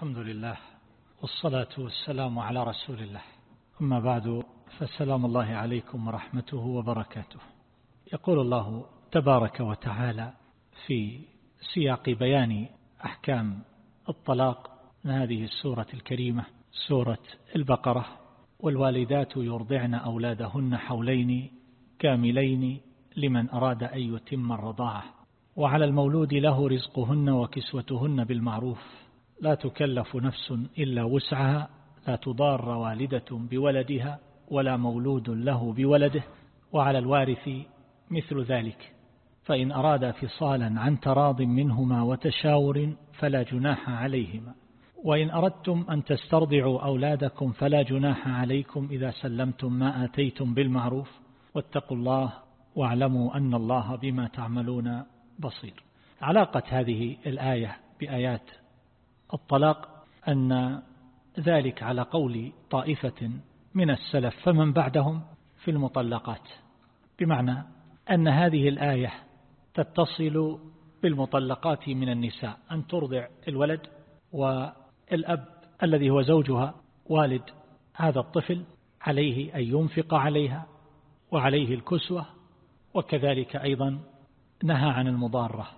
الحمد لله والصلاة والسلام على رسول الله. أما بعد فسلام الله عليكم ورحمته وبركاته. يقول الله تبارك وتعالى في سياق بيان أحكام الطلاق من هذه السورة الكريمة سورة البقرة والوالدات يرضعن أولادهن حولين كاملين لمن أراد أن يتم الرضاعة. وعلى المولود له رزقهن وكسوتهن بالمعروف. لا تكلف نفس إلا وسعها لا تضار والدة بولدها ولا مولود له بولده وعلى الوارث مثل ذلك. فإن أراد فصالا عن تراض منهما وتشاور فلا جناح عليهما. وإن أردتم أن تسترضعوا أولادكم فلا جناح عليكم إذا سلمتم ما آتيتم بالمعروف واتقوا الله واعلموا أن الله بما تعملون بصير. علاقة هذه الآية بآيات الطلاق أن ذلك على قول طائفة من السلف فمن بعدهم في المطلقات. بمعنى أن هذه الآية تتصل بالمطلقات من النساء أن ترضع الولد والأب الذي هو زوجها والد هذا الطفل عليه أن ينفق عليها وعليه الكسوة وكذلك أيضا نهى عن المضارة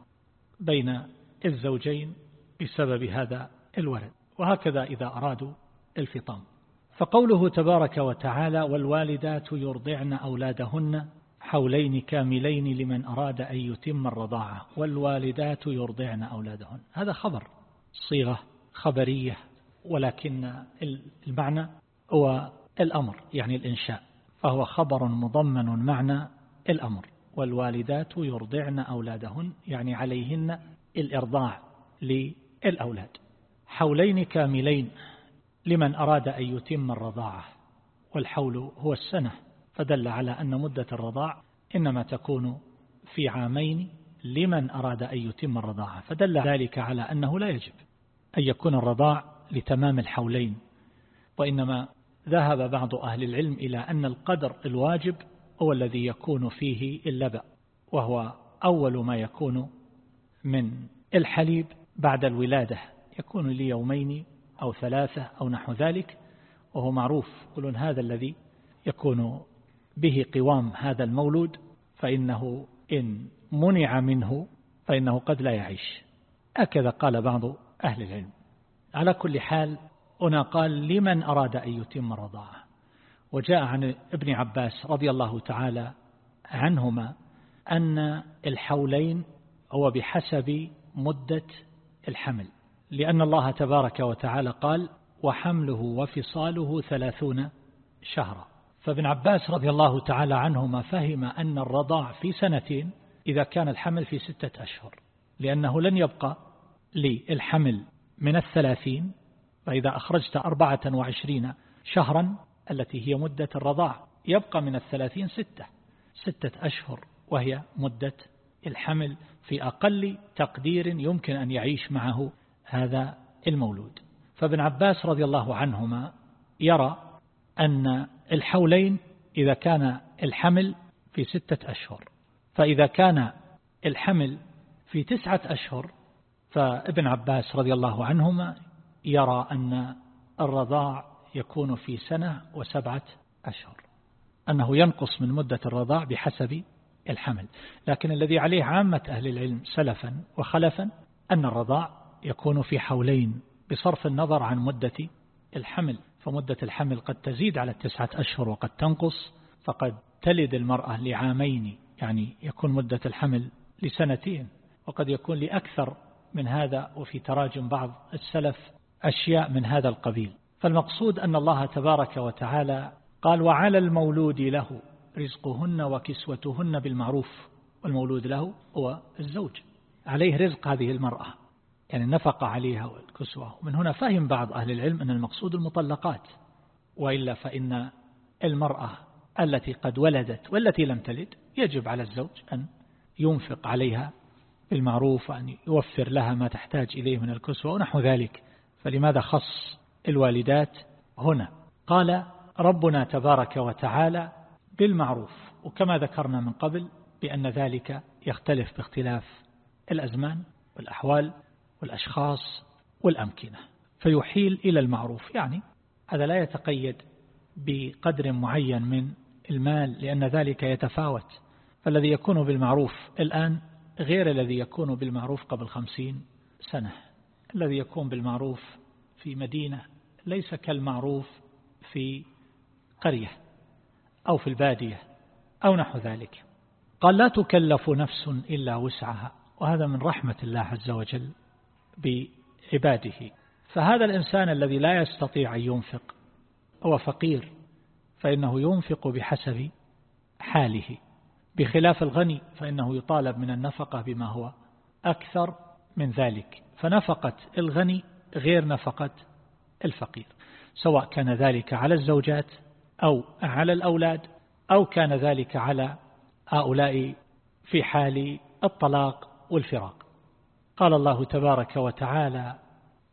بين الزوجين بسبب هذا الولد وهكذا إذا أرادوا الفطام. فقوله تبارك وتعالى والوالدات يرضعن أولادهن حولين كاملين لمن أراد أن يتم الرضاعة. والوالدات يرضعن أولادهن. هذا خبر صيغة خبرية ولكن المعنى هو الأمر يعني الإنشاء. فهو خبر مضمن معنى الأمر. والوالدات يرضعن أولادهن يعني عليهن الإرضاع الأولاد. حولين كاملين لمن أراد أن يتم الرضاعة والحول هو السنة فدل على أن مدة الرضاع إنما تكون في عامين لمن أراد أن يتم الرضاعة فدل ذلك على أنه لا يجب أن يكون الرضاع لتمام الحولين. وإنما ذهب بعض أهل العلم إلى أن القدر الواجب هو الذي يكون فيه اللبأ وهو أول ما يكون من الحليب بعد الولادة يكون ليومين أو ثلاثة أو نحو ذلك وهو معروف يقولون هذا الذي يكون به قوام هذا المولود فإنه إن منع منه فإنه قد لا يعيش. هكذا قال بعض أهل العلم. على كل حال هنا قال لمن أراد أن يتم الرضاعة وجاء عن ابن عباس رضي الله تعالى عنهما أن الحولين هو بحسب مدة الحمل لأن الله تبارك وتعالى قال وحمله وفصاله ثلاثون شهرا. فابن عباس رضي الله تعالى عنهما فهم أن الرضاع في سنتين إذا كان الحمل في ستة أشهر لأنه لن يبقى للحمل من الثلاثين فإذا أخرجت أربعة وعشرين شهرا التي هي مدة الرضاع يبقى من الثلاثين ستة ستة أشهر وهي مدة الحمل في أقل تقدير يمكن أن يعيش معه هذا المولود. فابن عباس رضي الله عنهما يرى أن الحولين إذا كان الحمل في ستة أشهر فإذا كان الحمل في تسعة أشهر فابن عباس رضي الله عنهما يرى أن الرضاع يكون في سنة وسبعة أشهر أنه ينقص من مدة الرضاع بحسب الحمل. لكن الذي عليه عامة أهل العلم سلفا وخلفا أن الرضاع يكون في حولين بصرف النظر عن مدة الحمل. فمدة الحمل قد تزيد على التسعة أشهر وقد تنقص. فقد تلد المرأة لعامين يعني يكون مدة الحمل لسنتين. وقد يكون لأكثر من هذا وفي تراجم بعض السلف أشياء من هذا القبيل. فالمقصود أن الله تبارك وتعالى قال وعلى المولود له رزقهن وكسوتهن بالمعروف والمولود له هو الزوج. عليه رزق هذه المرأة. يعني النفقة عليها والكسوة ومن هنا فهم بعض أهل العلم أن المقصود المطلقات. وإلا فإن المرأة التي قد ولدت والتي لم تلد يجب على الزوج أن ينفق عليها بالمعروف وأن يوفر لها ما تحتاج إليه من الكسوة ونحو ذلك. فلماذا خص الوالدات هنا؟ قال ربنا تبارك وتعالى بالمعروف وكما ذكرنا من قبل بأن ذلك يختلف باختلاف الأزمان والأحوال والأشخاص والأمكنة فيحيل إلى المعروف. يعني هذا لا يتقيد بقدر معين من المال لأن ذلك يتفاوت. فالذي يكون بالمعروف الآن غير الذي يكون بالمعروف قبل خمسين سنة. الذي يكون بالمعروف في مدينة ليس كالمعروف في قرية. أو في البادية أو نحو ذلك. قال لا تكلف نفس إلا وسعها وهذا من رحمة الله عز وجل بعباده. فهذا الإنسان الذي لا يستطيع أن ينفق هو فقير فإنه ينفق بحسب حاله. بخلاف الغني فإنه يطالب من النفقة بما هو أكثر من ذلك. فنفقة الغني غير نفقة الفقير سواء كان ذلك على الزوجات أو على الأولاد أو كان ذلك على هؤلاء في حال الطلاق والفراق. قال الله تبارك وتعالى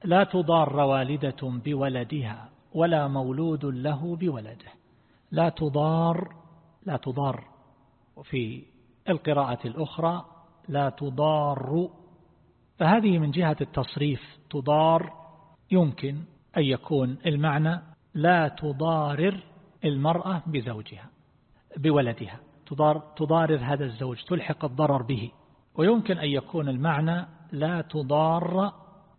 لا تضار والدة بولدها ولا مولود له بولده. لا تضار لا تضار. وفي القراءة الأخرى لا تضار. فهذه من جهة التصريف تضار. يمكن أن يكون المعنى لا تضارر المرأة بزوجها بولدها. تضار تضارر هذا الزوج تلحق الضرر به. ويمكن أن يكون المعنى لا تضار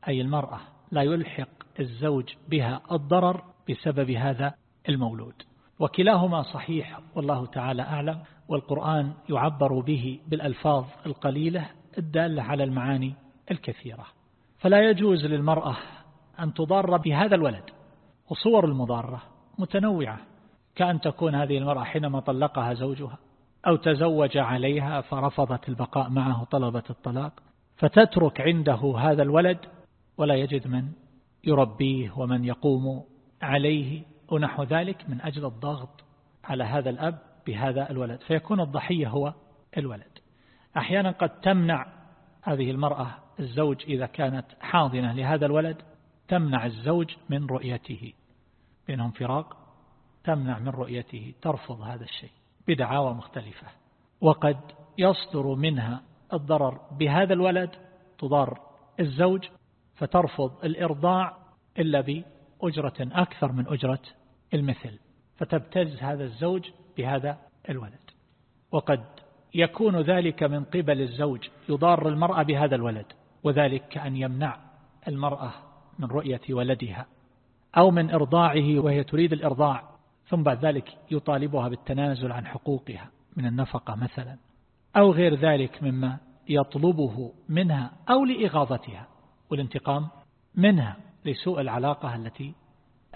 أي المرأة لا يلحق الزوج بها الضرر بسبب هذا المولود. وكلاهما صحيح والله تعالى أعلم. والقرآن يعبر به بالألفاظ القليلة الدالة على المعاني الكثيرة. فلا يجوز للمرأة أن تضار بهذا الولد. وصور المضارة متنوعة. كأن تكون هذه المرأة حينما طلقها زوجها أو تزوج عليها فرفضت البقاء معه طلبت الطلاق فتترك عنده هذا الولد ولا يجد من يربيه ومن يقوم عليه ونحو ذلك من أجل الضغط على هذا الأب بهذا الولد. فيكون الضحية هو الولد. أحيانا قد تمنع هذه المرأة الزوج إذا كانت حاضنة لهذا الولد تمنع الزوج من رؤيته. بينهم فراق تمنع من رؤيته ترفض هذا الشيء بدعاوى مختلفة. وقد يصدر منها الضرر بهذا الولد تضار الزوج فترفض الإرضاع إلا بأجرة أكثر من أجرة المثل فتبتز هذا الزوج بهذا الولد. وقد يكون ذلك من قبل الزوج يضار المرأة بهذا الولد وذلك كأن يمنع المرأة من رؤية ولدها أو من إرضاعه وهي تريد الإرضاع. ثم بعد ذلك يطالبها بالتنازل عن حقوقها من النفقة مثلا أو غير ذلك مما يطلبه منها أو لإغاظتها والانتقام منها لسوء العلاقة التي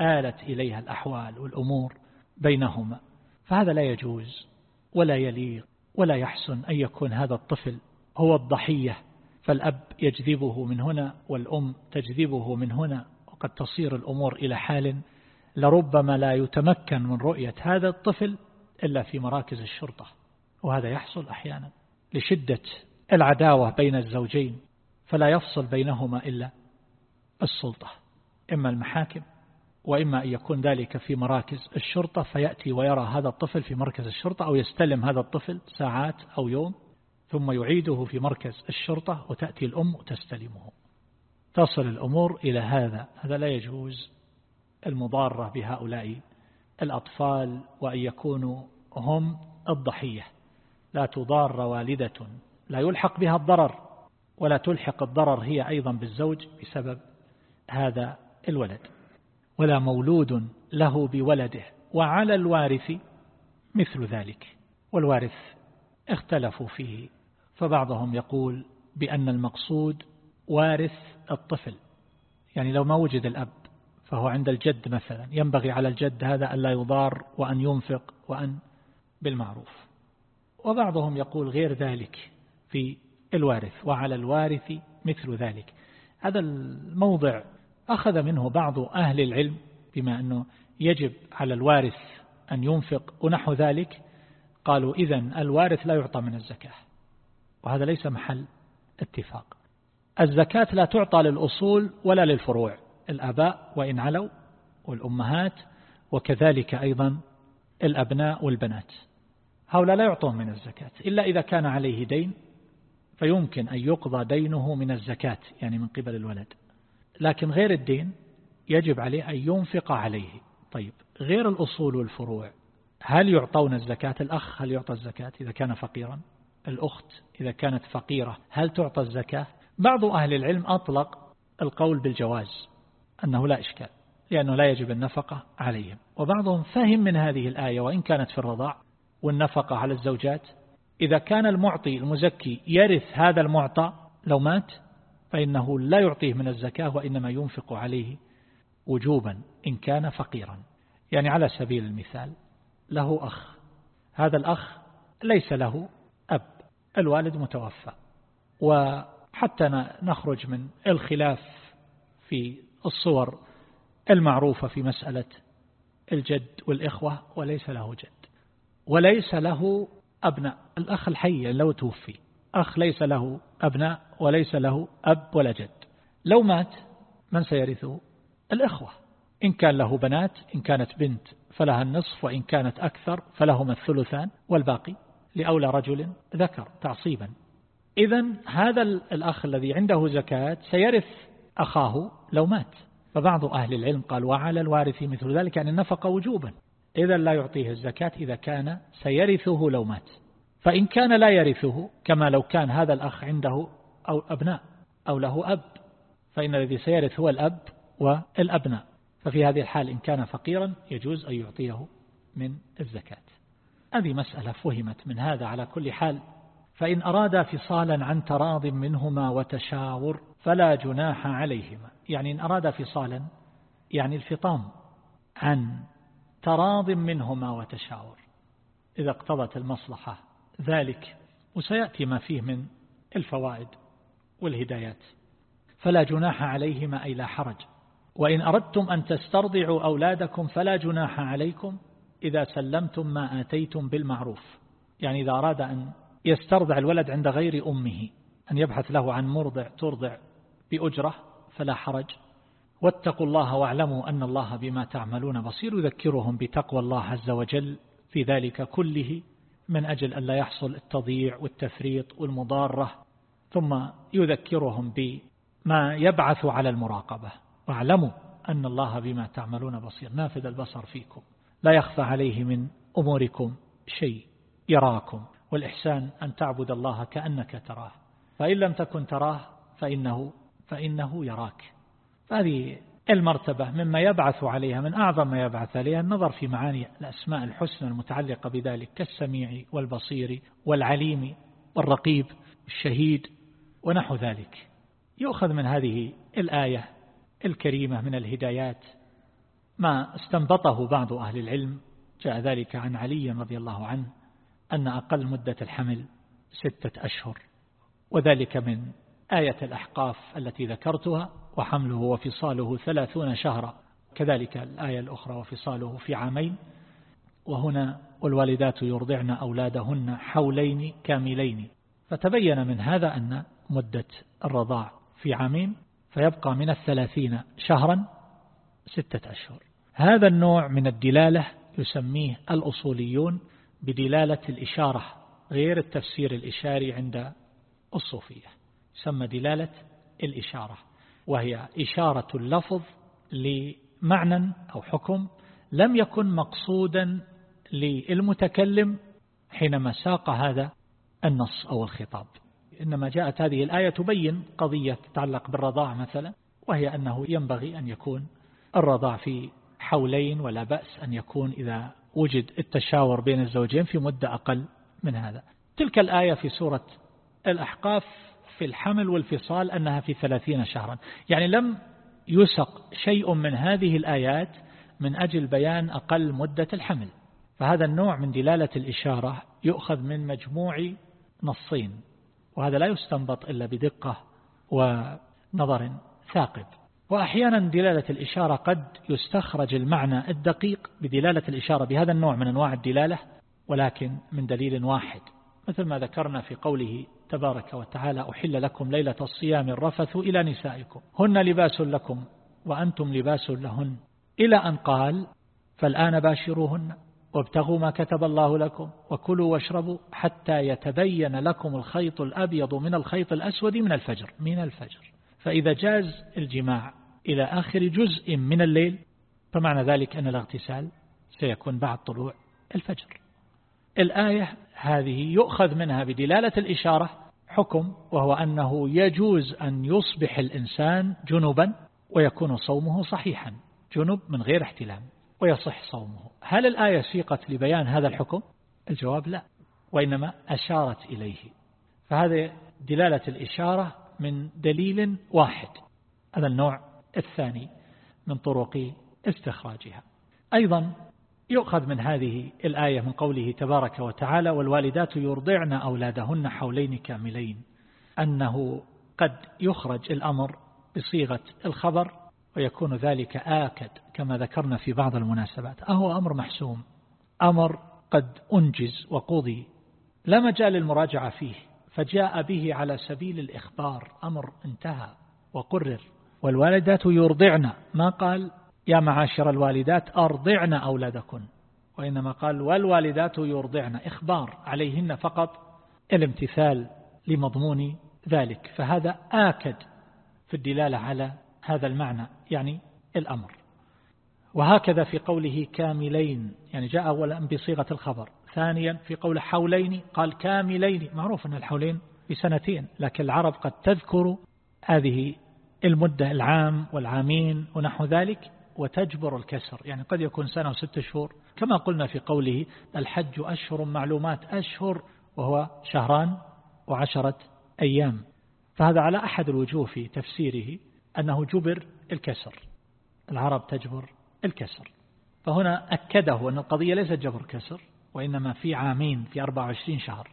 آلت إليها الأحوال والأمور بينهما. فهذا لا يجوز ولا يليق ولا يحسن أن يكون هذا الطفل هو الضحية فالأب يجذبه من هنا والأم تجذبه من هنا وقد تصير الأمور إلى حال لربما لا يتمكن من رؤية هذا الطفل إلا في مراكز الشرطة وهذا يحصل أحيانا لشدة العداوة بين الزوجين فلا يفصل بينهما إلا السلطة إما المحاكم وإما أن يكون ذلك في مراكز الشرطة فيأتي ويرى هذا الطفل في مركز الشرطة أو يستلم هذا الطفل ساعات أو يوم ثم يعيده في مركز الشرطة وتأتي الأم وتستلمه تصل الأمور إلى هذا هذا لا يجوز المضارة بهؤلاء الأطفال وأن يكونوا هم الضحية. لا تضار والدة لا يلحق بها الضرر ولا تلحق الضرر هي أيضا بالزوج بسبب هذا الولد. ولا مولود له بولده وعلى الوارث مثل ذلك. والوارث اختلفوا فيه فبعضهم يقول بأن المقصود وارث الطفل. يعني لو ما وجد الأب فهو عند الجد مثلا. ينبغي على الجد هذا أن لا يضار وأن ينفق وأن بالمعروف. وبعضهم يقول غير ذلك في الوارث وعلى الوارث مثل ذلك. هذا الموضع أخذ منه بعض أهل العلم بما أنه يجب على الوارث أن ينفق ونحو ذلك. قالوا إذن الوارث لا يعطى من الزكاة. وهذا ليس محل اتفاق. الزكاة لا تعطى للأصول ولا للفروع. الآباء وإن علوا والأمهات وكذلك أيضا الأبناء والبنات. هؤلاء لا يعطون من الزكاة. إلا إذا كان عليه دين فيمكن أن يقضى دينه من الزكاة يعني من قبل الولد. لكن غير الدين يجب عليه أن ينفق عليه. طيب غير الأصول والفروع هل يعطون الزكاة؟ الأخ هل يعطى الزكاة إذا كان فقيرا؟ الأخت إذا كانت فقيرة هل تعطى الزكاة؟ بعض أهل العلم أطلق القول بالجواز. أنه لا إشكال لأنه لا يجب النفقة عليهم. وبعضهم فهم من هذه الآية وإن كانت في الرضاع والنفقة على الزوجات إذا كان المعطي المزكي يرث هذا المعطى لو مات فإنه لا يعطيه من الزكاة وإنما ينفق عليه وجوبا إن كان فقيرا. يعني على سبيل المثال له أخ هذا الأخ ليس له أب الوالد متوفى. وحتى نخرج من الخلاف في الصور المعروفة في مسألة الجد والإخوة وليس له جد. وليس له أبناء. الأخ الحي لو توفي. أخ ليس له أبناء وليس له أب ولا جد. لو مات من سيرثه؟ الإخوة. إن كان له بنات إن كانت بنت فلها النصف وإن كانت أكثر فلهما الثلثان والباقي لأولى رجل ذكر تعصيبا. إذا هذا الأخ الذي عنده زكاة سيرث أخاه لو مات. فبعض أهل العلم قال وعلى الوارث مثل ذلك يعني النفقة وجوبا. إذا لا يعطيه الزكاة إذا كان سيرثه لو مات. فإن كان لا يرثه كما لو كان هذا الأخ عنده أو أبناء أو له أب فإن الذي سيرث هو الأب والأبناء. ففي هذه الحال إن كان فقيرا يجوز أن يعطيه من الزكاة. هذه مسألة فهمت من هذا على كل حال. فإن أرادا فصالا عن تراض منهما وتشاور فلا جناح عليهما. يعني إن أرادا فصالا يعني الفطام عن تراض منهما وتشاور. إذا اقتضت المصلحة ذلك وسيأتي ما فيه من الفوائد والهدايات. فلا جناح عليهما أي لا حرج. وإن أردتم أن تسترضعوا أولادكم فلا جناح عليكم إذا سلمتم ما آتيتم بالمعروف. يعني إذا أراد أن يسترضع الولد عند غير أمه أن يبحث له عن مرضع ترضع بأجرة فلا حرج. واتقوا الله واعلموا أن الله بما تعملون بصير. يذكرهم بتقوى الله عز وجل في ذلك كله من أجل أن لا يحصل التضييع والتفريط والمضارة. ثم يذكرهم بما يبعث على المراقبة. واعلموا أن الله بما تعملون بصير. نافذ البصر فيكم. لا يخفى عليه من أموركم شيء. يراكم. والإحسان أن تعبد الله كأنك تراه. فإن لم تكن تراه فإنه, فإنه يراك. فهذه المرتبة مما يبعث عليها من أعظم ما يبعث عليها النظر في معاني الأسماء الحسنى المتعلقة بذلك كالسميع والبصير والعليم والرقيب الشهيد ونحو ذلك. يؤخذ من هذه الآية الكريمة من الهدايات ما استنبطه بعض أهل العلم جاء ذلك عن علي رضي الله عنه أن أقل مدة الحمل ستة أشهر وذلك من آية الأحقاف التي ذكرتها وحمله وفصاله ثلاثون شهرا. كذلك الآية الأخرى وفصاله في عامين. وهنا والوالدات يرضعن أولادهن حولين كاملين. فتبين من هذا أن مدة الرضاع في عامين فيبقى من الثلاثين شهرا ستة أشهر. هذا النوع من الدلالة يسميه الأصوليون بدلالة الإشارة غير التفسير الإشاري عند الصوفية. يسمى دلالة الإشارة وهي إشارة اللفظ لمعنى أو حكم لم يكن مقصودا للمتكلم حينما ساق هذا النص أو الخطاب. إنما جاءت هذه الآية تبين قضية تتعلق بالرضاع مثلا وهي أنه ينبغي أن يكون الرضاع في حولين ولا بأس أن يكون إذا وجد التشاور بين الزوجين في مدة أقل من هذا. تلك الآية في سورة الأحقاف في الحمل والفصال أنها في ثلاثين شهرا. يعني لم يسق شيء من هذه الآيات من أجل بيان أقل مدة الحمل. فهذا النوع من دلالة الإشارة يؤخذ من مجموع نصين وهذا لا يستنبط إلا بدقة ونظر ثاقب. وأحيانا دلالة الإشارة قد يستخرج المعنى الدقيق بدلالة الإشارة بهذا النوع من أنواع الدلالة ولكن من دليل واحد مثل ما ذكرنا في قوله تبارك وتعالى أحل لكم ليلة الصيام الرفث إلى نسائكم. هن لباس لكم وأنتم لباس لهن. إلى أن قال فالآن باشروهن وابتغوا ما كتب الله لكم وكلوا واشربوا حتى يتبين لكم الخيط الأبيض من الخيط الأسود من الفجر من الفجر. فإذا جاز الجماع إلى آخر جزء من الليل فمعنى ذلك أن الاغتسال سيكون بعد طلوع الفجر. الآية هذه يؤخذ منها بدلالة الإشارة حكم وهو أنه يجوز أن يصبح الإنسان جنبا ويكون صومه صحيحا جنب من غير احتلام ويصح صومه. هل الآية سيقت لبيان هذا الحكم؟ الجواب لا وإنما أشارت إليه. فهذا دلالة الإشارة من دليل واحد هذا النوع الثاني من طرق استخراجها. أيضا يؤخذ من هذه الآية من قوله تبارك وتعالى والوالدات يرضعن أولادهن حولين كاملين أنه قد يخرج الأمر بصيغة الخبر ويكون ذلك آكد كما ذكرنا في بعض المناسبات. أهو أمر محسوم أمر قد أنجز وقضي. لا مجال للمراجعة فيه فجاء به على سبيل الإخبار. أمر انتهى وقرر. والوالدات يرضعن ما قال؟ يا معاشر الوالدات أرضعن أولادكن. وإنما قال والوالدات يرضعن. إخبار عليهن فقط الامتثال لمضمون ذلك. فهذا آكد في الدلالة على هذا المعنى يعني الأمر. وهكذا في قوله كاملين يعني جاء أولا بصيغة الخبر. ثانيا في قول حولين قال كاملين. معروف أن الحولين بسنتين لكن العرب قد تذكر هذه المدة العام والعامين ونحو ذلك. وتجبر الكسر يعني قد يكون سنة وست شهور. كما قلنا في قوله الحج أشهر معلومات أشهر وهو شهران وعشرة أيام. فهذا على أحد الوجوه في تفسيره أنه جبر الكسر. العرب تجبر الكسر. فهنا أكده أن القضية ليست جبر كسر وإنما في عامين في 24 شهر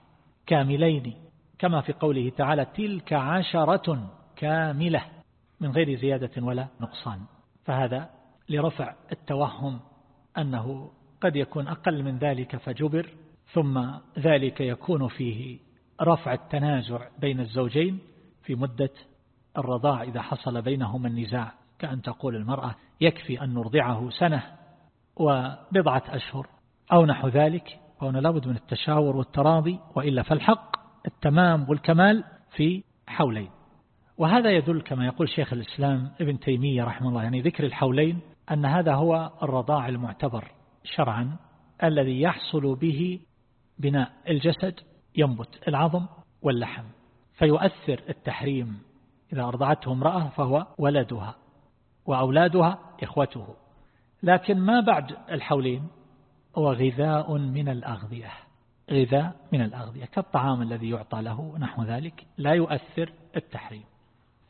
كاملين. كما في قوله تعالى تلك عشرة كاملة من غير زيادة ولا نقصان. فهذا لرفع التوهم أنه قد يكون أقل من ذلك فجبر ثم ذلك يكون فيه رفع التنازع بين الزوجين في مدة الرضاع إذا حصل بينهما النزاع كأن تقول المرأة يكفي أن نرضعه سنة وبضعة أشهر أو نحو ذلك فهنا لابد من التشاور والتراضي وإلا فالحق التمام والكمال في حولين. وهذا يدل كما يقول شيخ الإسلام ابن تيمية رحمه الله يعني ذكر الحولين أن هذا هو الرضاع المعتبر شرعا الذي يحصل به بناء الجسد ينبت العظم واللحم فيؤثر التحريم. إذا أرضعته امرأة فهو ولدها وأولادها إخوته. لكن ما بعد الحولين؟ هو غذاء من الأغذية. غذاء من الأغذية. كالطعام الذي يعطى له نحو ذلك لا يؤثر التحريم.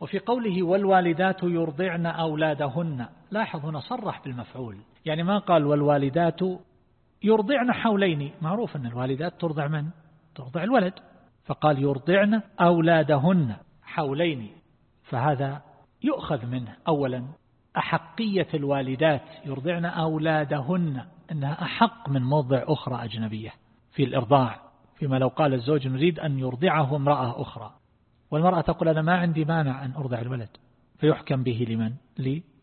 وفي قوله والوالدات يرضعن أولادهن. لاحظ هنا صرح بالمفعول. يعني ما قال والوالدات يرضعن حولين. معروف أن الوالدات ترضع من؟ ترضع الولد. فقال يرضعن أولادهن حولين. فهذا يؤخذ منه. أولا أحقية الوالدات يرضعن أولادهن. أنها أحق من موضع أخرى أجنبية في الإرضاع. فيما لو قال الزوج نريد أن يرضعه امرأة أخرى. والمرأة تقول أنا ما عندي مانع أن أرضع الولد فيحكم به لمن؟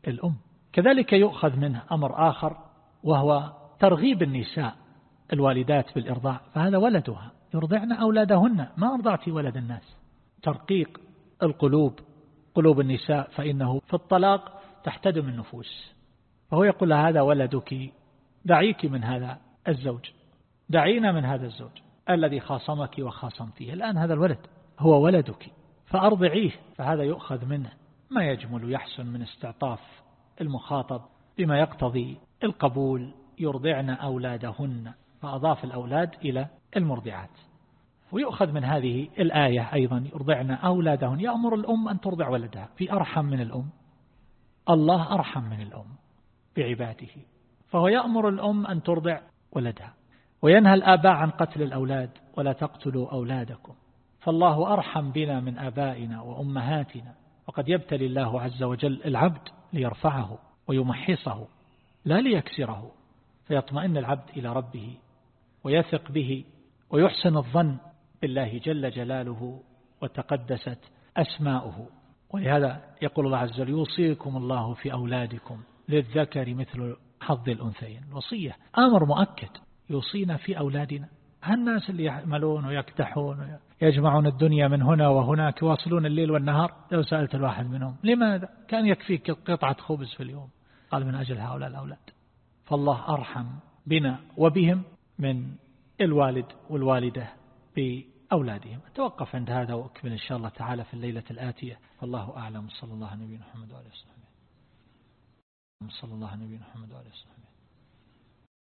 للأم. كذلك يؤخذ منه أمر آخر وهو ترغيب النساء الوالدات بالإرضاع فهذا ولدها يرضعن أولادهن ما أرضعت ولد الناس. ترقيق القلوب قلوب النساء فإنه في الطلاق تحتدم النفوس فهو يقول هذا ولدك دعيك من هذا الزوج دعينا من هذا الزوج الذي خاصمك وخاصمتيه الآن هذا الولد هو ولدك. فأرضعيه فهذا يؤخذ منه. ما يجمل يحسن من استعطاف المخاطب بما يقتضي القبول يرضعن أولادهن. فأضاف الأولاد إلى المرضعات. ويؤخذ من هذه الآية أيضا يرضعن أولادهن. يأمر الأم أن ترضع ولدها في أرحم من الأم. الله أرحم من الأم بعباده. فهو يأمر الأم أن ترضع ولدها. وينهى الآباء عن قتل الأولاد ولا تقتلوا أولادكم. فالله أرحم بنا من آبائنا وأمهاتنا وقد يبتلي الله عز وجل العبد ليرفعه ويمحصه لا ليكسره فيطمئن العبد إلى ربه ويثق به ويحسن الظن بالله جل جلاله وتقدست أسماؤه. ولهذا يقول الله عز وجل يوصيكم الله في أولادكم للذكر مثل حظ الأنثيين. وصية أمر مؤكد يوصينا في أولادنا. الناس اللي يعملون ويكتحون يجمعون الدنيا من هنا وهناك يواصلون الليل والنهار. لو سألت الواحد منهم لماذا؟ كان يكفيك قطعة خبز في اليوم. قال من أجل هؤلاء الأولاد. فالله أرحم بنا وبهم من الوالد والوالدة بأولادهم. توقف عند هذا وأكمل إن شاء الله تعالى في الليلة الآتية. والله أعلم. صلى الله عليه وصحبه. صلى الله عليه وصحبه.